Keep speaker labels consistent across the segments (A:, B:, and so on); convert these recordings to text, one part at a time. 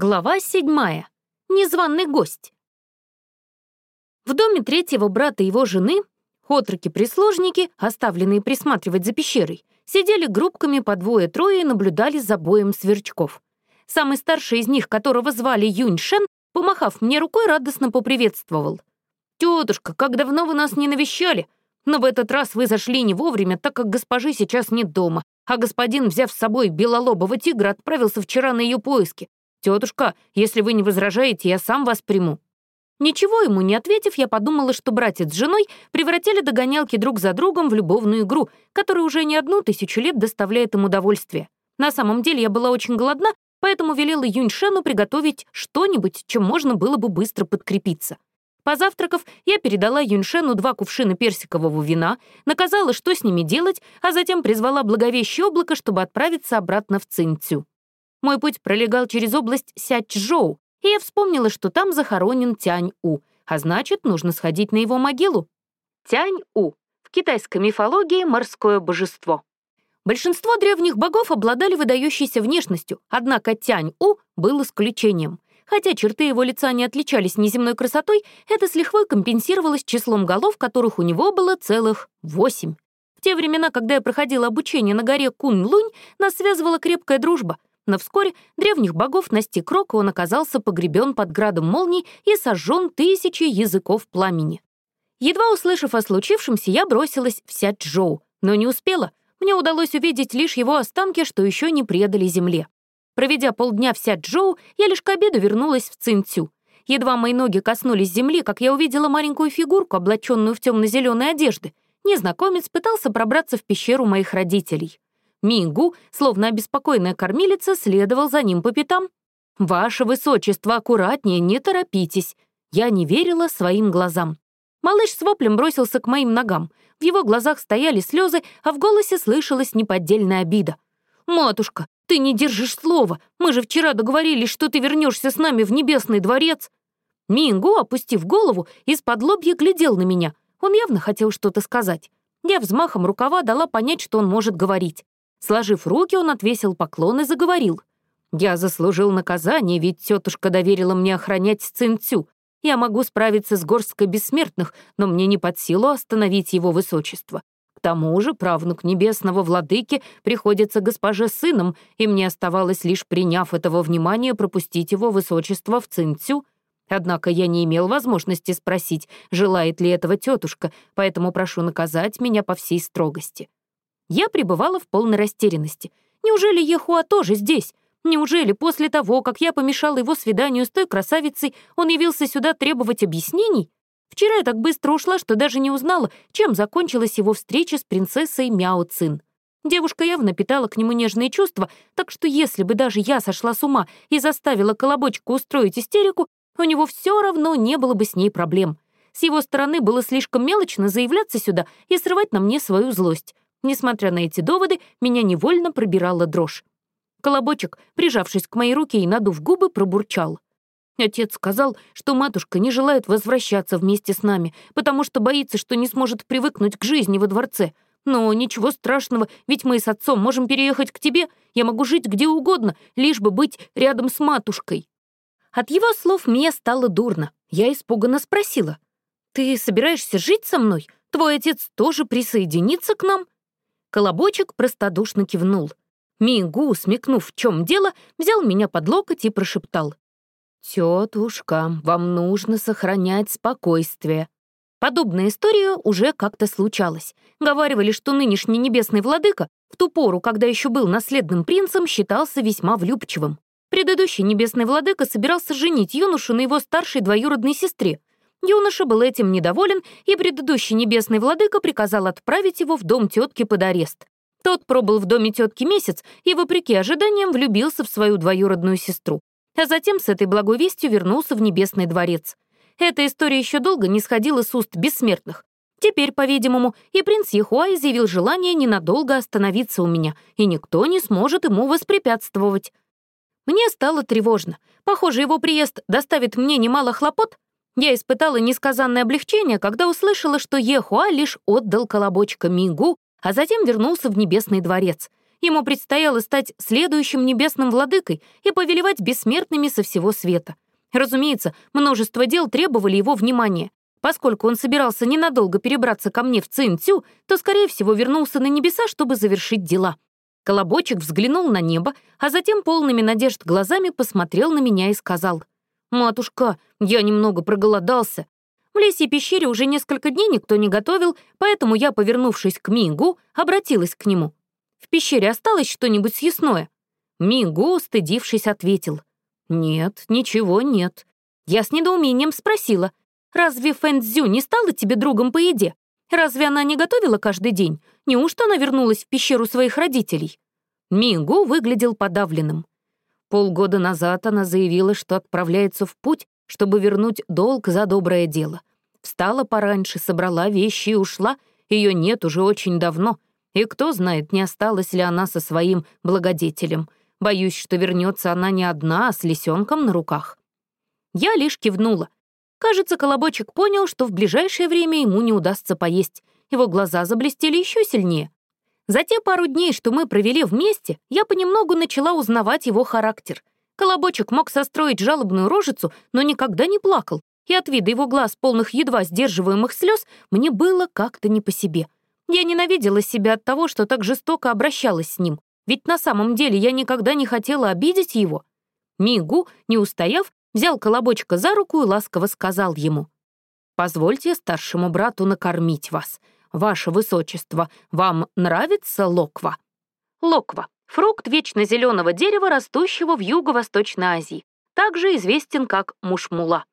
A: Глава седьмая. Незваный гость. В доме третьего брата его жены отроки-прислужники, оставленные присматривать за пещерой, сидели группками по двое-трое и наблюдали за боем сверчков. Самый старший из них, которого звали Юнь Шен, помахав мне рукой, радостно поприветствовал. «Тетушка, как давно вы нас не навещали? Но в этот раз вы зашли не вовремя, так как госпожи сейчас нет дома, а господин, взяв с собой белолобого тигра, отправился вчера на ее поиски. «Тетушка, если вы не возражаете, я сам вас приму». Ничего ему не ответив, я подумала, что братец с женой превратили догонялки друг за другом в любовную игру, которая уже не одну тысячу лет доставляет им удовольствие. На самом деле я была очень голодна, поэтому велела Юньшену приготовить что-нибудь, чем можно было бы быстро подкрепиться. Позавтракав, я передала Юньшену два кувшина персикового вина, наказала, что с ними делать, а затем призвала благовещее облако, чтобы отправиться обратно в Цинцю. Мой путь пролегал через область Сячжоу, и я вспомнила, что там захоронен Тянь-У, а значит, нужно сходить на его могилу. Тянь-У — в китайской мифологии морское божество. Большинство древних богов обладали выдающейся внешностью, однако Тянь-У был исключением. Хотя черты его лица не отличались неземной красотой, это с лихвой компенсировалось числом голов, которых у него было целых восемь. В те времена, когда я проходила обучение на горе Кунь-Лунь, нас связывала крепкая дружба — но вскоре древних богов настиг рок, и он оказался погребен под градом молний и сожжен тысячи языков пламени. Едва услышав о случившемся, я бросилась в Сяджоу, но не успела. Мне удалось увидеть лишь его останки, что еще не предали земле. Проведя полдня в Сяджоу, я лишь к обеду вернулась в Цинцю. Едва мои ноги коснулись земли, как я увидела маленькую фигурку, облаченную в темно-зеленые одежды. Незнакомец пытался пробраться в пещеру моих родителей. Мингу, словно обеспокоенная кормилица, следовал за ним по пятам. «Ваше высочество, аккуратнее, не торопитесь!» Я не верила своим глазам. Малыш с воплем бросился к моим ногам. В его глазах стояли слезы, а в голосе слышалась неподдельная обида. «Матушка, ты не держишь слова. Мы же вчера договорились, что ты вернешься с нами в небесный дворец». Мингу, опустив голову, из-под лобья глядел на меня. Он явно хотел что-то сказать. Я взмахом рукава дала понять, что он может говорить. Сложив руки, он отвесил поклон и заговорил. «Я заслужил наказание, ведь тетушка доверила мне охранять Цинцю. Я могу справиться с горсткой бессмертных, но мне не под силу остановить его высочество. К тому же правнук небесного владыки приходится госпоже сыном, и мне оставалось лишь приняв этого внимания пропустить его высочество в Цинцю. Однако я не имел возможности спросить, желает ли этого тетушка, поэтому прошу наказать меня по всей строгости. Я пребывала в полной растерянности. Неужели Ехуа тоже здесь? Неужели после того, как я помешала его свиданию с той красавицей, он явился сюда требовать объяснений? Вчера я так быстро ушла, что даже не узнала, чем закончилась его встреча с принцессой Мяо Цин. Девушка явно питала к нему нежные чувства, так что если бы даже я сошла с ума и заставила колобочку устроить истерику, у него все равно не было бы с ней проблем. С его стороны было слишком мелочно заявляться сюда и срывать на мне свою злость. Несмотря на эти доводы, меня невольно пробирала дрожь. Колобочек, прижавшись к моей руке и надув губы, пробурчал. Отец сказал, что матушка не желает возвращаться вместе с нами, потому что боится, что не сможет привыкнуть к жизни во дворце. Но ничего страшного, ведь мы с отцом можем переехать к тебе. Я могу жить где угодно, лишь бы быть рядом с матушкой». От его слов мне стало дурно. Я испуганно спросила. «Ты собираешься жить со мной? Твой отец тоже присоединится к нам?» Колобочек простодушно кивнул. Мигу, смекнув, в чем дело, взял меня под локоть и прошептал. «Тетушка, вам нужно сохранять спокойствие». Подобная история уже как-то случалась. Говаривали, что нынешний небесный владыка в ту пору, когда еще был наследным принцем, считался весьма влюбчивым. Предыдущий небесный владыка собирался женить юношу на его старшей двоюродной сестре, Юноша был этим недоволен, и предыдущий небесный владыка приказал отправить его в дом тетки под арест. Тот пробыл в доме тетки месяц и, вопреки ожиданиям, влюбился в свою двоюродную сестру. А затем с этой благой вестью вернулся в небесный дворец. Эта история еще долго не сходила с уст бессмертных. Теперь, по-видимому, и принц Ехуа изъявил желание ненадолго остановиться у меня, и никто не сможет ему воспрепятствовать. Мне стало тревожно. Похоже, его приезд доставит мне немало хлопот, я испытала несказанное облегчение, когда услышала, что Ехуа лишь отдал колобочка Мигу, а затем вернулся в Небесный дворец. Ему предстояло стать следующим небесным владыкой и повелевать бессмертными со всего света. Разумеется, множество дел требовали его внимания. Поскольку он собирался ненадолго перебраться ко мне в Цинцю, то, скорее всего, вернулся на небеса, чтобы завершить дела. Колобочек взглянул на небо, а затем полными надежд глазами посмотрел на меня и сказал, «Матушка, я немного проголодался. В лесе и пещере уже несколько дней никто не готовил, поэтому я, повернувшись к Мигу, обратилась к нему. В пещере осталось что-нибудь съестное?» Мигу, стыдившись, ответил, «Нет, ничего нет». Я с недоумением спросила, «Разве Фэнцзю не стала тебе другом по еде? Разве она не готовила каждый день? Неужто она вернулась в пещеру своих родителей?» Мигу выглядел подавленным. Полгода назад она заявила, что отправляется в путь, чтобы вернуть долг за доброе дело. Встала пораньше, собрала вещи и ушла. Ее нет уже очень давно. И кто знает, не осталась ли она со своим благодетелем. Боюсь, что вернется она не одна, а с лисенком на руках. Я лишь кивнула. Кажется, Колобочек понял, что в ближайшее время ему не удастся поесть. Его глаза заблестели еще сильнее. За те пару дней, что мы провели вместе, я понемногу начала узнавать его характер. Колобочек мог состроить жалобную рожицу, но никогда не плакал, и от вида его глаз, полных едва сдерживаемых слез, мне было как-то не по себе. Я ненавидела себя от того, что так жестоко обращалась с ним, ведь на самом деле я никогда не хотела обидеть его. Мигу, не устояв, взял Колобочка за руку и ласково сказал ему, «Позвольте старшему брату накормить вас. Ваше Высочество, вам нравится локва?» Локва — фрукт вечно зеленого дерева, растущего в Юго-Восточной Азии. Также известен как мушмула.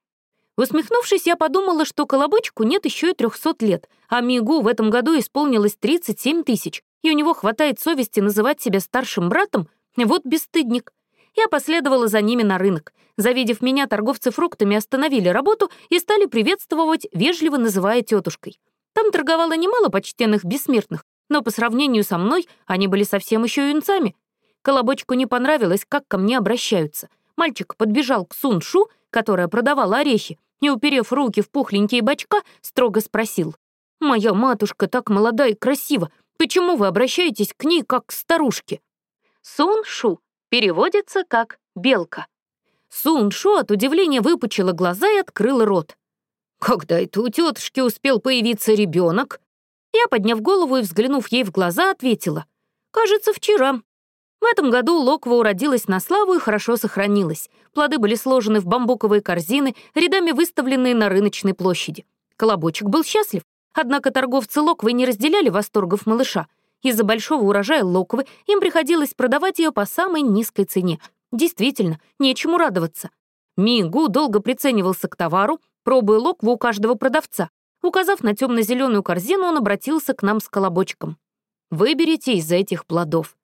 A: Усмехнувшись, я подумала, что Колобочку нет еще и 300 лет, а Мигу в этом году исполнилось 37 тысяч, и у него хватает совести называть себя старшим братом, вот бесстыдник. Я последовала за ними на рынок. Завидев меня, торговцы фруктами остановили работу и стали приветствовать, вежливо называя тетушкой. Там торговало немало почтенных бессмертных, но по сравнению со мной они были совсем еще юнцами. Колобочку не понравилось, как ко мне обращаются. Мальчик подбежал к Суншу, которая продавала орехи, и, уперев руки в пухленькие бочка, строго спросил. «Моя матушка так молода и красива. Почему вы обращаетесь к ней как к старушке?» Суншу переводится как «белка». Суншу от удивления выпучила глаза и открыла рот. «Когда это у тетушки успел появиться ребенок? Я, подняв голову и взглянув ей в глаза, ответила. «Кажется, вчера. В этом году локва уродилась на славу и хорошо сохранилась. Плоды были сложены в бамбуковые корзины, рядами выставленные на рыночной площади. Колобочек был счастлив, однако торговцы локвой не разделяли восторгов малыша. Из-за большого урожая локвы им приходилось продавать ее по самой низкой цене. Действительно, нечему радоваться. Мигу долго приценивался к товару, пробуя локву у каждого продавца. Указав на темно-зеленую корзину, он обратился к нам с колобочком. «Выберите из этих плодов».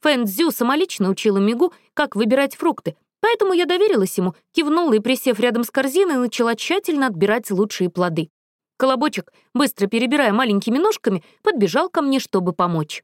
A: Фэн Цзю самолично учила Мигу, как выбирать фрукты, поэтому я доверилась ему, кивнула и, присев рядом с корзиной, начала тщательно отбирать лучшие плоды. Колобочек, быстро перебирая маленькими ножками, подбежал ко мне, чтобы помочь.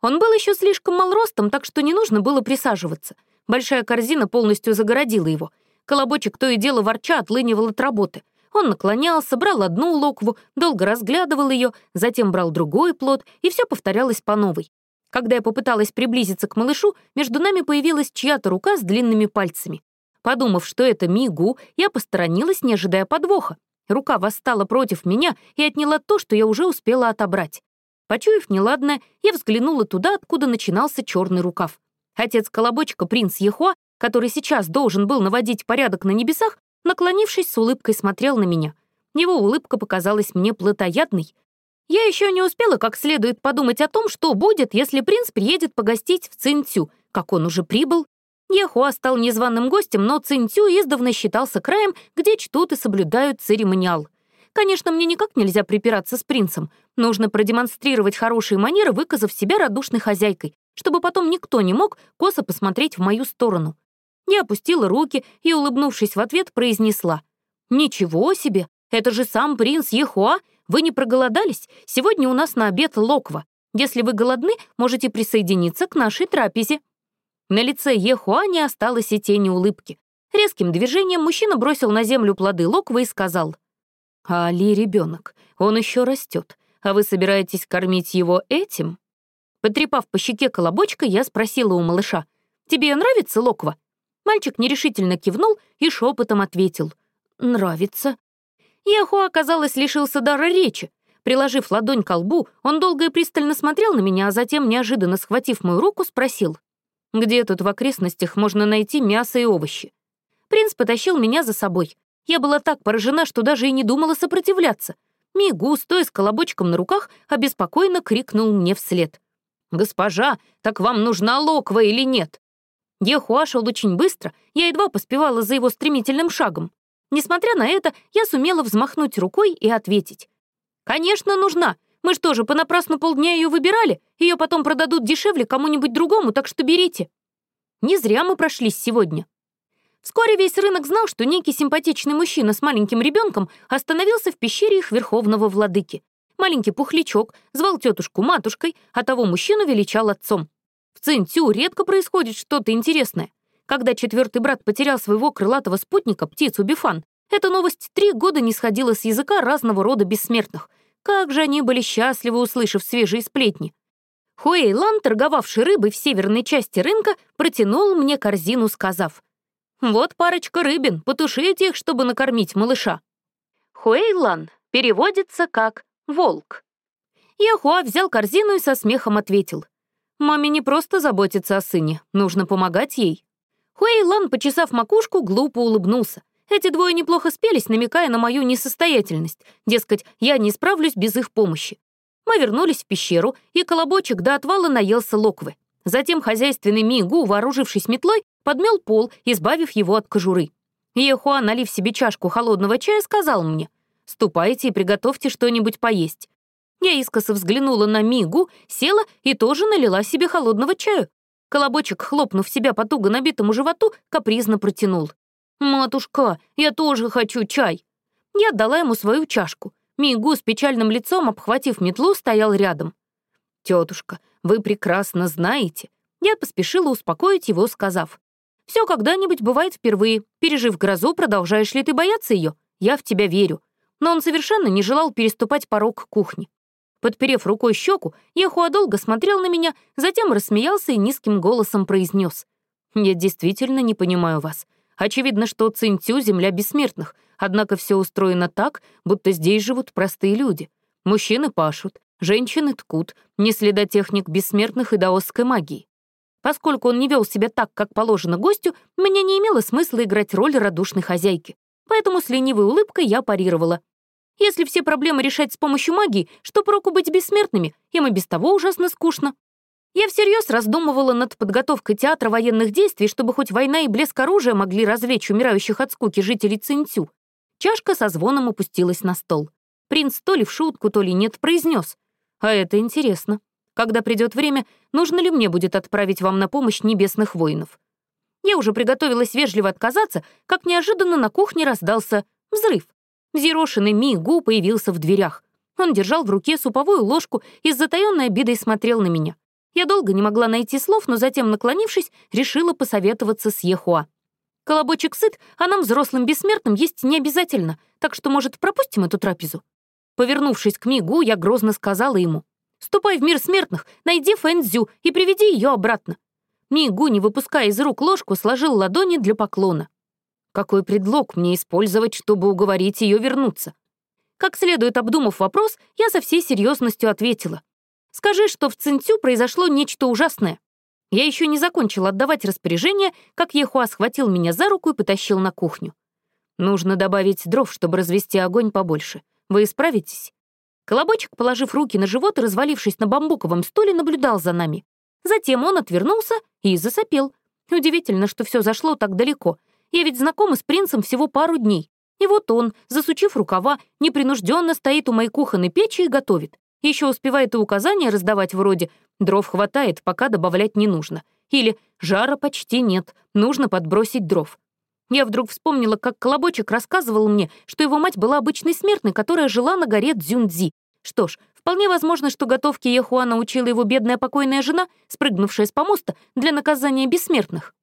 A: Он был еще слишком мал ростом, так что не нужно было присаживаться. Большая корзина полностью загородила его. Колобочек то и дело ворча отлынивал от работы. Он наклонялся, брал одну локву, долго разглядывал ее, затем брал другой плод, и все повторялось по новой. Когда я попыталась приблизиться к малышу, между нами появилась чья-то рука с длинными пальцами. Подумав, что это Мигу, я посторонилась, не ожидая подвоха. Рука восстала против меня и отняла то, что я уже успела отобрать. Почуяв неладное, я взглянула туда, откуда начинался черный рукав. Отец Колобочка, принц Ехуа, который сейчас должен был наводить порядок на небесах, наклонившись с улыбкой смотрел на меня. Его улыбка показалась мне плотоядной. Я еще не успела как следует подумать о том, что будет, если принц приедет погостить в Цинцю, как он уже прибыл, Ехуа стал незваным гостем, но Цинцю издавна считался краем, где чтут и соблюдают церемониал. Конечно, мне никак нельзя припираться с принцем. Нужно продемонстрировать хорошие манеры, выказав себя радушной хозяйкой, чтобы потом никто не мог косо посмотреть в мою сторону. Я опустила руки и, улыбнувшись в ответ, произнесла. «Ничего себе! Это же сам принц Ехуа! Вы не проголодались? Сегодня у нас на обед локва. Если вы голодны, можете присоединиться к нашей трапезе». На лице Ехуа не осталось и тени улыбки. Резким движением мужчина бросил на землю плоды локвы и сказал, «А Али ребенок, он еще растет, а вы собираетесь кормить его этим?» Потрепав по щеке колобочка, я спросила у малыша, «Тебе нравится локва?» Мальчик нерешительно кивнул и шепотом ответил, «Нравится». Яхуа, казалось, лишился дара речи. Приложив ладонь к лбу, он долго и пристально смотрел на меня, а затем, неожиданно схватив мою руку, спросил, «Где тут в окрестностях можно найти мясо и овощи?» Принц потащил меня за собой. Я была так поражена, что даже и не думала сопротивляться. Мигу, стоя с колобочком на руках, обеспокоенно крикнул мне вслед. «Госпожа, так вам нужна локва или нет?» Ехуа шел очень быстро, я едва поспевала за его стремительным шагом. Несмотря на это, я сумела взмахнуть рукой и ответить. «Конечно, нужна. Мы что же, понапрасну полдня ее выбирали? Ее потом продадут дешевле кому-нибудь другому, так что берите». Не зря мы прошлись сегодня. Вскоре весь рынок знал, что некий симпатичный мужчина с маленьким ребенком остановился в пещере их верховного владыки. Маленький пухлячок звал тетушку матушкой, а того мужчину величал отцом. В Цинцю редко происходит что-то интересное. Когда четвертый брат потерял своего крылатого спутника, птицу Бифан, эта новость три года не сходила с языка разного рода бессмертных. Как же они были счастливы, услышав свежие сплетни. Хуэйлан, торговавший рыбой в северной части рынка, протянул мне корзину, сказав, вот парочка рыбин, потушите их, чтобы накормить малыша. Хуэйлан переводится как «волк». Яхуа взял корзину и со смехом ответил. «Маме не просто заботиться о сыне, нужно помогать ей». Хуэйлан, почесав макушку, глупо улыбнулся. Эти двое неплохо спелись, намекая на мою несостоятельность. Дескать, я не справлюсь без их помощи. Мы вернулись в пещеру, и колобочек до отвала наелся локвы. Затем хозяйственный Мигу, вооружившись метлой, подмел пол, избавив его от кожуры. Ехуа, налив себе чашку холодного чая, сказал мне, «Ступайте и приготовьте что-нибудь поесть». Я искоса взглянула на Мигу, села и тоже налила себе холодного чаю. Колобочек, хлопнув себя по туго набитому животу, капризно протянул. «Матушка, я тоже хочу чай». Я отдала ему свою чашку. Мигу с печальным лицом, обхватив метлу, стоял рядом. «Тетушка, вы прекрасно знаете». Я поспешила успокоить его, сказав. Все когда-нибудь бывает впервые. Пережив грозу, продолжаешь ли ты бояться ее? Я в тебя верю. Но он совершенно не желал переступать порог кухни. Подперев рукой щеку, Яхуа долго смотрел на меня, затем рассмеялся и низким голосом произнес. «Я действительно не понимаю вас. Очевидно, что Цинцю — земля бессмертных, однако все устроено так, будто здесь живут простые люди. Мужчины пашут, женщины ткут, не следа техник бессмертных и даосской магии. Поскольку он не вел себя так, как положено гостю, мне не имело смысла играть роль радушной хозяйки. Поэтому с ленивой улыбкой я парировала. Если все проблемы решать с помощью магии, что проку быть бессмертными, им и без того ужасно скучно. Я всерьез раздумывала над подготовкой театра военных действий, чтобы хоть война и блеск оружия могли развлечь умирающих от скуки жителей Цинцю. Чашка со звоном опустилась на стол. Принц то ли в шутку, то ли нет произнес. А это интересно. Когда придет время, нужно ли мне будет отправить вам на помощь небесных воинов? Я уже приготовилась вежливо отказаться, как неожиданно на кухне раздался взрыв. Взъерошенный Ми-Гу появился в дверях. Он держал в руке суповую ложку и с затаённой обидой смотрел на меня. Я долго не могла найти слов, но затем, наклонившись, решила посоветоваться с Ехуа. «Колобочек сыт, а нам, взрослым бессмертным, есть не обязательно, так что, может, пропустим эту трапезу?» Повернувшись к Мигу, я грозно сказала ему. Ступай в мир смертных, найди Фэнзю и приведи ее обратно». Мигу, не выпуская из рук ложку, сложил ладони для поклона. Какой предлог мне использовать, чтобы уговорить ее вернуться? Как следует обдумав вопрос, я со всей серьезностью ответила. «Скажи, что в Цинцю произошло нечто ужасное». Я еще не закончила отдавать распоряжение, как Ехуа схватил меня за руку и потащил на кухню. «Нужно добавить дров, чтобы развести огонь побольше. Вы справитесь?» Колобочек, положив руки на живот и развалившись на бамбуковом стуле, наблюдал за нами. Затем он отвернулся и засопел. Удивительно, что все зашло так далеко. Я ведь знакома с принцем всего пару дней. И вот он, засучив рукава, непринужденно стоит у моей кухонной печи и готовит. Еще успевает и указания раздавать вроде «дров хватает, пока добавлять не нужно» или «жара почти нет, нужно подбросить дров». Я вдруг вспомнила, как Колобочек рассказывал мне, что его мать была обычной смертной, которая жила на горе Дзюндзи. Что ж, вполне возможно, что готовке Ехуа научила его бедная покойная жена, спрыгнувшая с помоста для наказания бессмертных.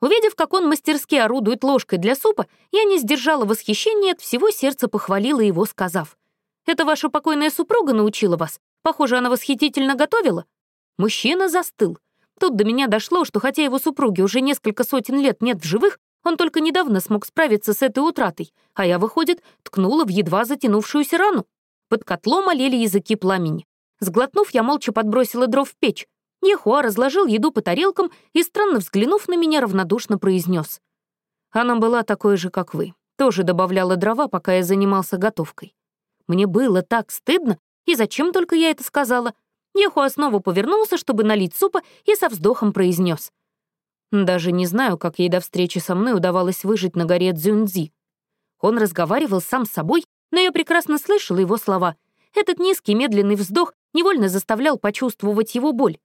A: Увидев, как он мастерски орудует ложкой для супа, я не сдержала восхищения от всего сердца похвалила его, сказав, «Это ваша покойная супруга научила вас? Похоже, она восхитительно готовила?» Мужчина застыл. Тут до меня дошло, что хотя его супруги уже несколько сотен лет нет в живых, он только недавно смог справиться с этой утратой, а я, выходит, ткнула в едва затянувшуюся рану. Под котлом олели языки пламени. Сглотнув, я молча подбросила дров в печь. Ехуа разложил еду по тарелкам и, странно взглянув на меня, равнодушно произнес. Она была такой же, как вы. Тоже добавляла дрова, пока я занимался готовкой. Мне было так стыдно, и зачем только я это сказала? Ехуа снова повернулся, чтобы налить супа, и со вздохом произнес. Даже не знаю, как ей до встречи со мной удавалось выжить на горе Цзюньцзи. Он разговаривал сам с собой, но я прекрасно слышала его слова. Этот низкий медленный вздох невольно заставлял почувствовать его боль.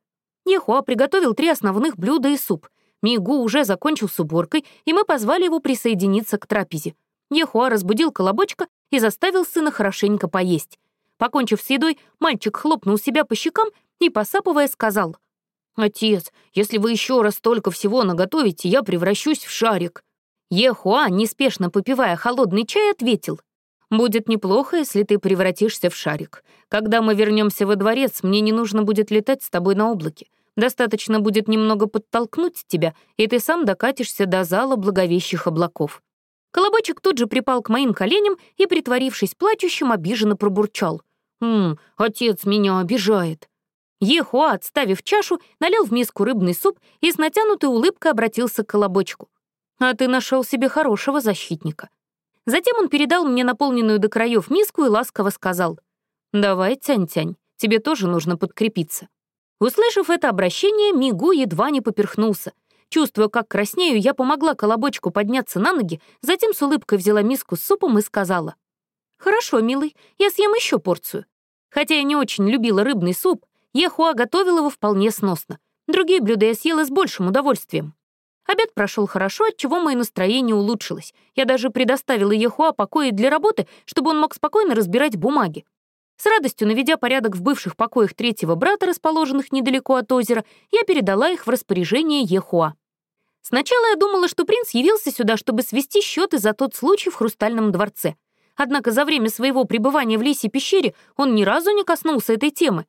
A: Ехуа приготовил три основных блюда и суп. Мигу уже закончил с уборкой, и мы позвали его присоединиться к трапезе. Ехуа разбудил колобочка и заставил сына хорошенько поесть. Покончив с едой, мальчик хлопнул себя по щекам и, посапывая, сказал, «Отец, если вы еще раз столько всего наготовите, я превращусь в шарик». Ехуа, неспешно попивая холодный чай, ответил, «Будет неплохо, если ты превратишься в шарик. Когда мы вернемся во дворец, мне не нужно будет летать с тобой на облаке. Достаточно будет немного подтолкнуть тебя, и ты сам докатишься до зала благовещих облаков». Колобочек тут же припал к моим коленям и, притворившись плачущим, обиженно пробурчал. «Ммм, отец меня обижает». Ехуа, отставив чашу, налил в миску рыбный суп и с натянутой улыбкой обратился к колобочку. «А ты нашел себе хорошего защитника». Затем он передал мне наполненную до краев миску и ласково сказал, «Давай, Тянь-Тянь, тебе тоже нужно подкрепиться». Услышав это обращение, Мигу едва не поперхнулся. Чувствуя, как краснею, я помогла колобочку подняться на ноги, затем с улыбкой взяла миску с супом и сказала, «Хорошо, милый, я съем еще порцию». Хотя я не очень любила рыбный суп, Ехуа готовил его вполне сносно. Другие блюда я съела с большим удовольствием. Обед прошел хорошо, отчего мое настроение улучшилось. Я даже предоставила Ехуа покои для работы, чтобы он мог спокойно разбирать бумаги. С радостью наведя порядок в бывших покоях третьего брата, расположенных недалеко от озера, я передала их в распоряжение Ехуа. Сначала я думала, что принц явился сюда, чтобы свести счеты за тот случай в Хрустальном дворце. Однако за время своего пребывания в лесе пещере он ни разу не коснулся этой темы.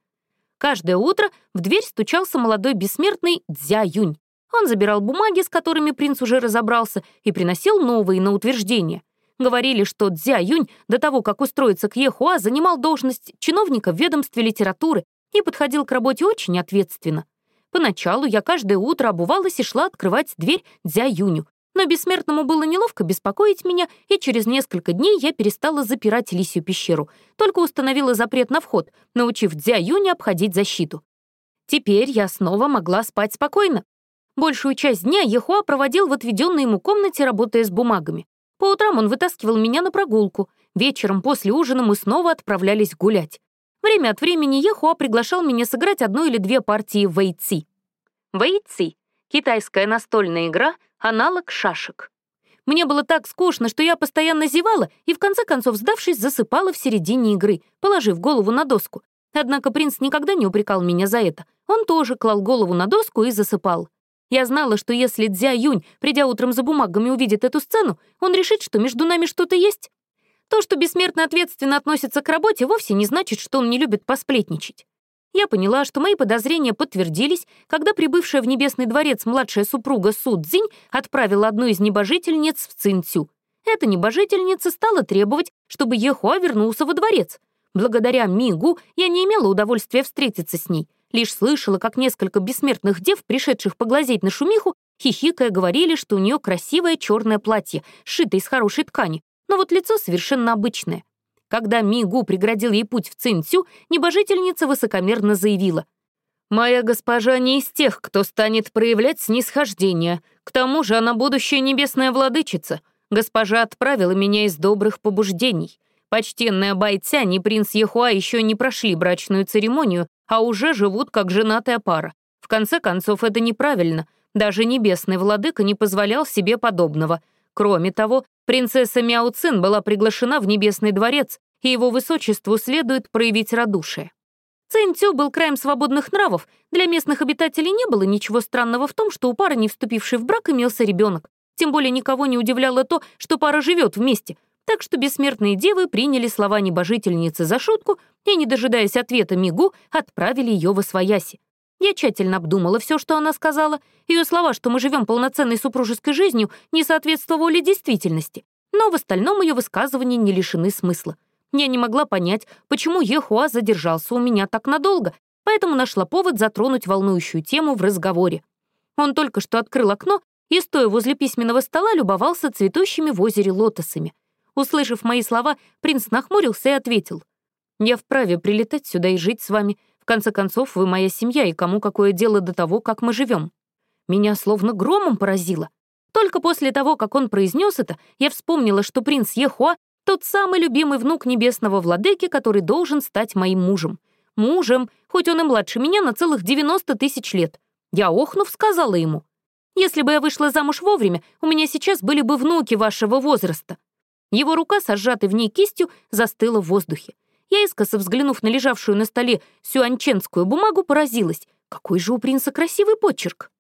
A: Каждое утро в дверь стучался молодой бессмертный Дзя Юнь. Он забирал бумаги, с которыми принц уже разобрался, и приносил новые на утверждение. Говорили, что Дзя Юнь до того, как устроиться к Ехуа, занимал должность чиновника в ведомстве литературы и подходил к работе очень ответственно. Поначалу я каждое утро обувалась и шла открывать дверь Дзя Юню, но бессмертному было неловко беспокоить меня, и через несколько дней я перестала запирать лисью пещеру, только установила запрет на вход, научив Дзя Юня обходить защиту. Теперь я снова могла спать спокойно. Большую часть дня Ехуа проводил в отведенной ему комнате, работая с бумагами. По утрам он вытаскивал меня на прогулку. Вечером после ужина мы снова отправлялись гулять. Время от времени Ехуа приглашал меня сыграть одну или две партии вэйци. Вэйци — китайская настольная игра, аналог шашек. Мне было так скучно, что я постоянно зевала и, в конце концов, сдавшись, засыпала в середине игры, положив голову на доску. Однако принц никогда не упрекал меня за это. Он тоже клал голову на доску и засыпал. Я знала, что если Дзя Юнь, придя утром за бумагами, увидит эту сцену, он решит, что между нами что-то есть. То, что бессмертно ответственно относится к работе, вовсе не значит, что он не любит посплетничать. Я поняла, что мои подозрения подтвердились, когда прибывшая в Небесный дворец младшая супруга Су Цзинь отправила одну из небожительниц в Цинцю. Эта небожительница стала требовать, чтобы Ехуа вернулся во дворец. Благодаря Мигу я не имела удовольствия встретиться с ней, лишь слышала, как несколько бессмертных дев, пришедших поглазеть на шумиху, хихикая говорили, что у нее красивое черное платье, сшитое из хорошей ткани, но вот лицо совершенно обычное. Когда Мигу преградил ей путь в Цинцю, небожительница высокомерно заявила. «Моя госпожа не из тех, кто станет проявлять снисхождение. К тому же она будущая небесная владычица. Госпожа отправила меня из добрых побуждений. Почтенная Байцянь и принц Ехуа еще не прошли брачную церемонию, а уже живут как женатая пара. В конце концов, это неправильно. Даже небесный владыка не позволял себе подобного. Кроме того, Принцесса Мяо Цин была приглашена в Небесный дворец, и его высочеству следует проявить радушие. Цин Цю был краем свободных нравов, для местных обитателей не было ничего странного в том, что у пары, не вступившей в брак, имелся ребенок. Тем более никого не удивляло то, что пара живет вместе, так что бессмертные девы приняли слова небожительницы за шутку и, не дожидаясь ответа Мигу, отправили ее в Освояси. Я тщательно обдумала все, что она сказала. Ее слова, что мы живем полноценной супружеской жизнью, не соответствовали действительности. Но в остальном ее высказывания не лишены смысла. Я не могла понять, почему Ехуа задержался у меня так надолго, поэтому нашла повод затронуть волнующую тему в разговоре. Он только что открыл окно и, стоя возле письменного стола, любовался цветущими в озере лотосами. Услышав мои слова, принц нахмурился и ответил. «Я вправе прилетать сюда и жить с вами. В конце концов, вы моя семья, и кому какое дело до того, как мы живем?» Меня словно громом поразило. Только после того, как он произнес это, я вспомнила, что принц Ехуа — тот самый любимый внук небесного владыки, который должен стать моим мужем. Мужем, хоть он и младше меня на целых 90 тысяч лет. Я, охнув, сказала ему, «Если бы я вышла замуж вовремя, у меня сейчас были бы внуки вашего возраста». Его рука, со сжатой в ней кистью, застыла в воздухе. Я, искоса взглянув на лежавшую на столе сюанченскую бумагу, поразилась. Какой же у принца красивый почерк!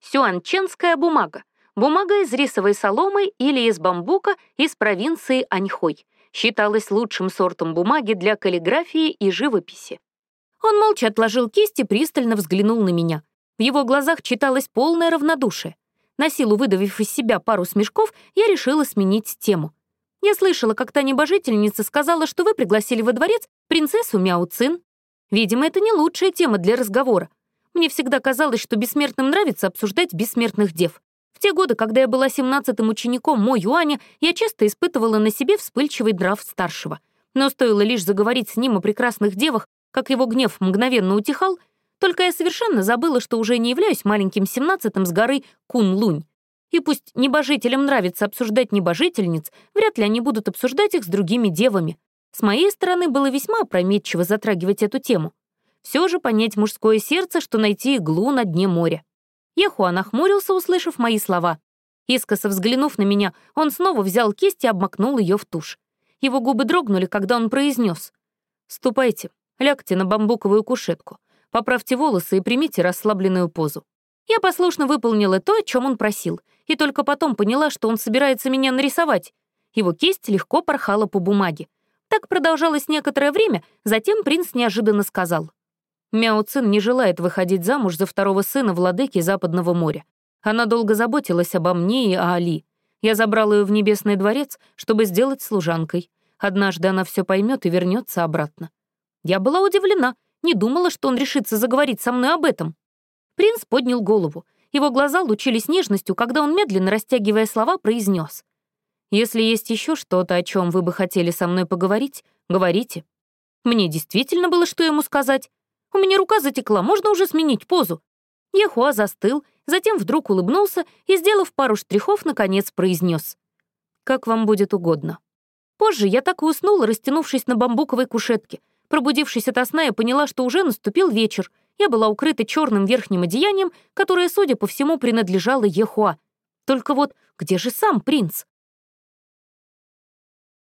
A: Сюанченская бумага. Бумага из рисовой соломы или из бамбука из провинции Аньхой. Считалась лучшим сортом бумаги для каллиграфии и живописи. Он молча отложил кисть и пристально взглянул на меня. В его глазах читалось полное равнодушие. На силу выдавив из себя пару смешков, я решила сменить тему. Я слышала, как та небожительница сказала, что вы пригласили во дворец принцессу Мяу Цин. Видимо, это не лучшая тема для разговора. Мне всегда казалось, что бессмертным нравится обсуждать бессмертных дев. В те годы, когда я была семнадцатым учеником Мо Юаня, я часто испытывала на себе вспыльчивый нрав старшего. Но стоило лишь заговорить с ним о прекрасных девах, как его гнев мгновенно утихал, только я совершенно забыла, что уже не являюсь маленьким семнадцатым с горы Кун-Лунь. И пусть небожителям нравится обсуждать небожительниц, вряд ли они будут обсуждать их с другими девами. С моей стороны было весьма опрометчиво затрагивать эту тему. Все же понять мужское сердце, что найти иглу на дне моря. Ехуа нахмурился, услышав мои слова. Искоса взглянув на меня, он снова взял кисть и обмакнул ее в тушь. Его губы дрогнули, когда он произнес: «Ступайте, лягте на бамбуковую кушетку. Поправьте волосы и примите расслабленную позу. Я послушно выполнила то, о чем он просил, и только потом поняла, что он собирается меня нарисовать. Его кисть легко порхала по бумаге. Так продолжалось некоторое время, затем принц неожиданно сказал. Мяо Цин не желает выходить замуж за второго сына владыки Западного моря. Она долго заботилась обо мне и Али. Я забрал ее в Небесный дворец, чтобы сделать служанкой. Однажды она все поймет и вернется обратно. Я была удивлена — не думала, что он решится заговорить со мной об этом. Принц поднял голову. Его глаза лучились нежностью, когда он, медленно растягивая слова, произнес: «Если есть еще что-то, о чем вы бы хотели со мной поговорить, говорите». Мне действительно было что ему сказать. У меня рука затекла, можно уже сменить позу. Ехуа застыл, затем вдруг улыбнулся и, сделав пару штрихов, наконец произнес: «Как вам будет угодно». Позже я так и уснула, растянувшись на бамбуковой кушетке, Пробудившись ото сна, я поняла, что уже наступил вечер. Я была укрыта черным верхним одеянием, которое, судя по всему, принадлежало Ехуа. Только вот где же сам принц?